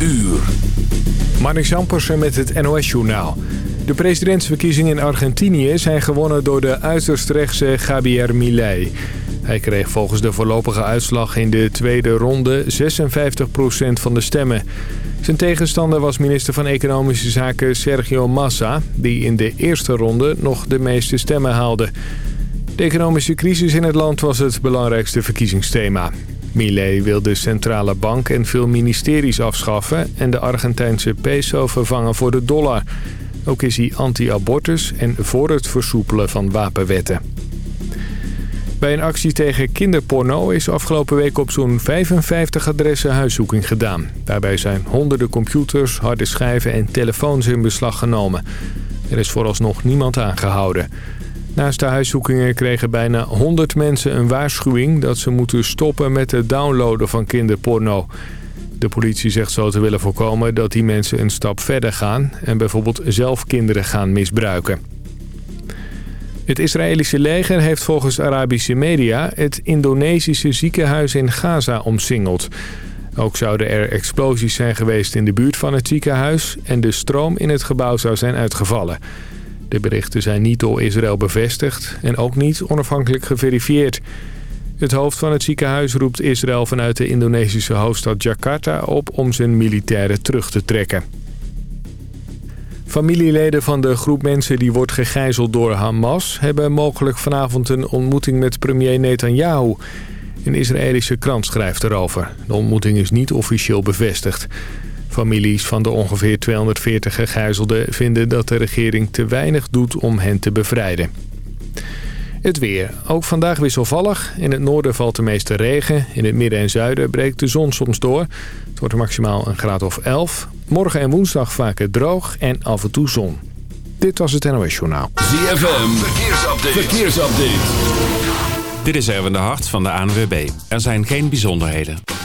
uur. Marnik Zampersen met het NOS-journaal. De presidentsverkiezingen in Argentinië zijn gewonnen door de uiterst rechtse Javier Milei. Hij kreeg volgens de voorlopige uitslag in de tweede ronde 56% van de stemmen. Zijn tegenstander was minister van Economische Zaken Sergio Massa... die in de eerste ronde nog de meeste stemmen haalde. De economische crisis in het land was het belangrijkste verkiezingsthema. Millet wil de centrale bank en veel ministeries afschaffen... en de Argentijnse peso vervangen voor de dollar. Ook is hij anti-abortus en voor het versoepelen van wapenwetten. Bij een actie tegen kinderporno is afgelopen week op zo'n 55 adressen huiszoeking gedaan. Daarbij zijn honderden computers, harde schijven en telefoons in beslag genomen. Er is vooralsnog niemand aangehouden. Naast de huiszoekingen kregen bijna 100 mensen een waarschuwing... dat ze moeten stoppen met het downloaden van kinderporno. De politie zegt zo te willen voorkomen dat die mensen een stap verder gaan... en bijvoorbeeld zelf kinderen gaan misbruiken. Het Israëlische leger heeft volgens Arabische media... het Indonesische ziekenhuis in Gaza omsingeld... Ook zouden er explosies zijn geweest in de buurt van het ziekenhuis... en de stroom in het gebouw zou zijn uitgevallen. De berichten zijn niet door Israël bevestigd en ook niet onafhankelijk geverifieerd. Het hoofd van het ziekenhuis roept Israël vanuit de Indonesische hoofdstad Jakarta op om zijn militairen terug te trekken. Familieleden van de groep mensen die wordt gegijzeld door Hamas... hebben mogelijk vanavond een ontmoeting met premier Netanyahu. Een Israëlische krant schrijft erover. De ontmoeting is niet officieel bevestigd. Families van de ongeveer 240 gegijzelden vinden dat de regering te weinig doet om hen te bevrijden. Het weer. Ook vandaag wisselvallig. In het noorden valt de meeste regen. In het midden en zuiden breekt de zon soms door. Het wordt maximaal een graad of 11. Morgen en woensdag vaker droog en af en toe zon. Dit was het NOS Journaal. ZFM. Verkeersupdate. Verkeersupdate. Dit is Erwin de Hart van de ANWB. Er zijn geen bijzonderheden.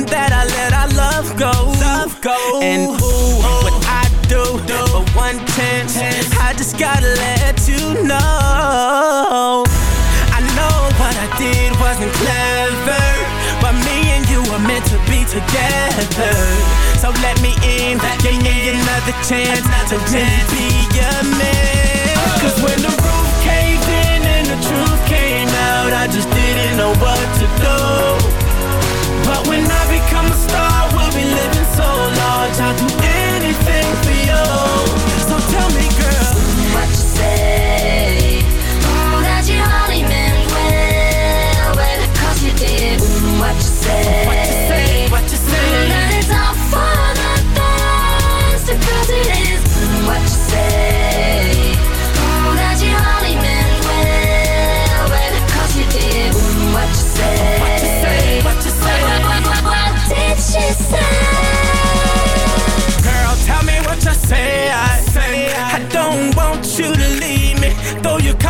Knowing that I let our love go? And ooh, what I do for one chance, I just gotta let you know. I know what I did wasn't clever, but me and you were meant to be together. So let me in, give me another chance to really be your man. Cause when the roof caved in and the truth came out, I just didn't know what to do. But when I become a star, we'll be living so large. I'll do anything for you. So tell me, girl,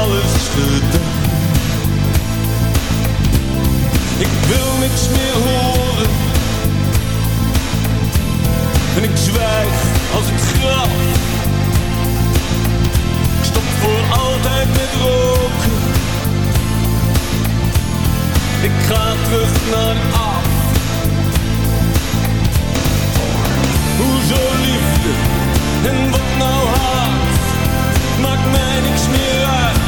Alles gedaan. Ik wil niks meer horen. En ik zwijg als het graf. Ik stop voor altijd met roken. Ik ga terug naar af. Hoezo liefde en wat nou haat? Maakt mij niks meer uit.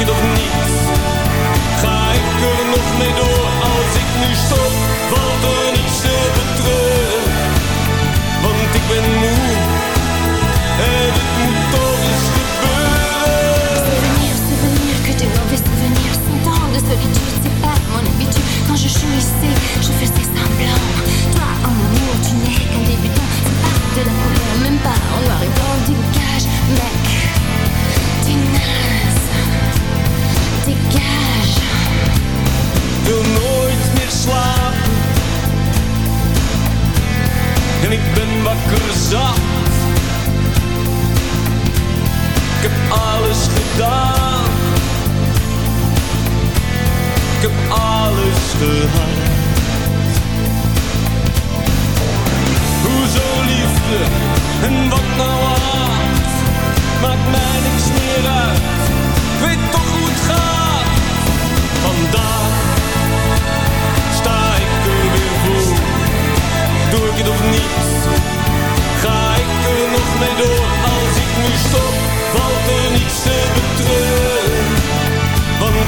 Ga ik er valt er ben. Souvenir, souvenir, que des mauvais souvenirs Cent ans de solitude, c'est pas mon habitude Quand je jouissais, je faisais semblant. Toi, en amour, tu n'es qu'un débutant. C'est pas de la couleur, même pas en noir et blanc Dégage, mec, wil nooit meer slapen. En ik ben wakker zat. Ik heb alles gedaan. Ik heb alles gehad. Hoezo liefde en wat nou haat? Maakt mij niks meer uit.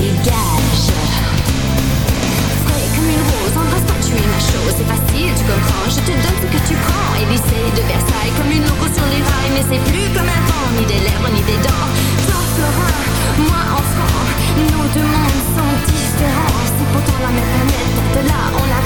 Dégage. Frais comme une rose, embrasse pas, tu es ma chose, c'est facile, tu comprends. Je te donne ce que tu prends. Élysée de Versailles, comme une loco sur les rails, mais c'est plus comme avant, ni des lèvres, ni des dents. Toi, Florin, moi, enfant, nos deux mondes sont différents. C'est pourtant la même planète, de là, on la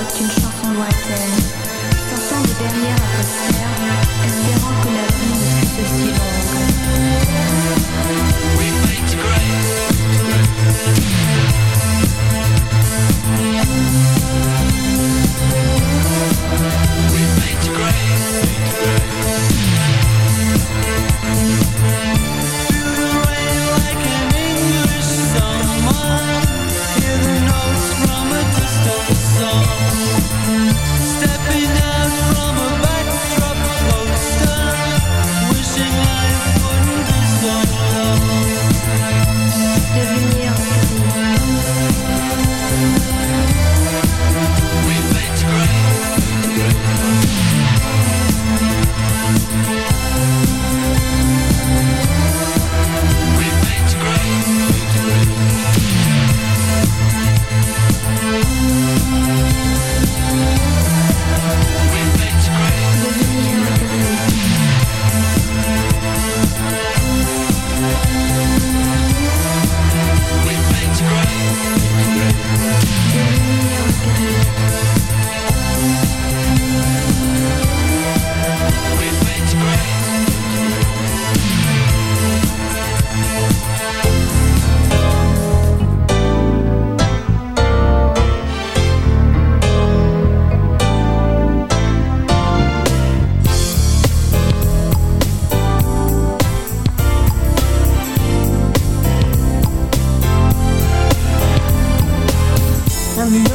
talking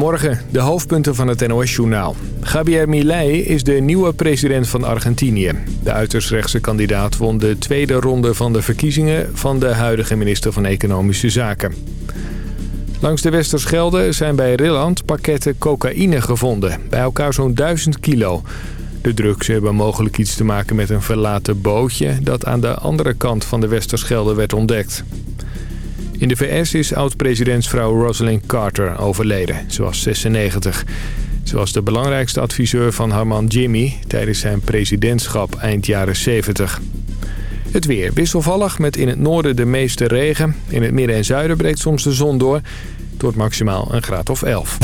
Goedemorgen, de hoofdpunten van het NOS-journaal. Javier Milei is de nieuwe president van Argentinië. De uiterst rechtse kandidaat won de tweede ronde van de verkiezingen... van de huidige minister van Economische Zaken. Langs de Westerschelde zijn bij Rilland pakketten cocaïne gevonden. Bij elkaar zo'n 1000 kilo. De drugs hebben mogelijk iets te maken met een verlaten bootje... dat aan de andere kant van de Westerschelde werd ontdekt. In de VS is oud-presidentsvrouw Rosalind Carter overleden. Ze was 96. Ze was de belangrijkste adviseur van haar man Jimmy... tijdens zijn presidentschap eind jaren 70. Het weer wisselvallig met in het noorden de meeste regen. In het midden en zuiden breekt soms de zon door. Tot maximaal een graad of 11.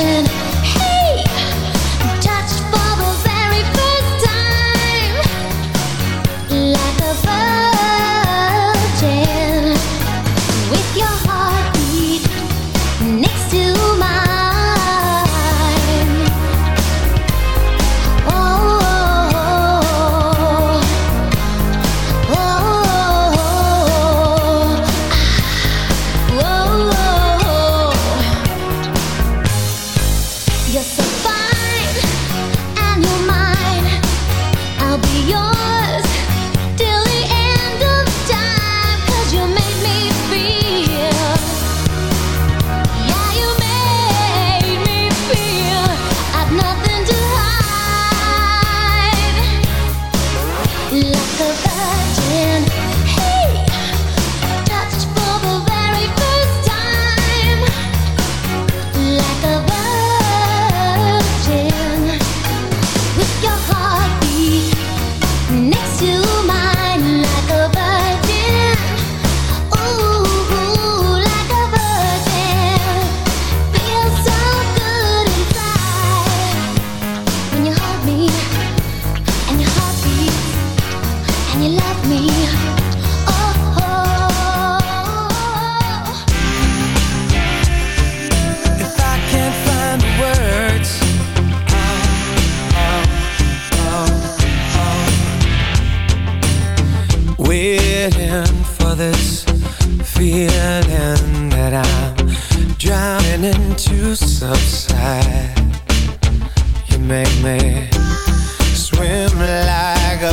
something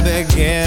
begin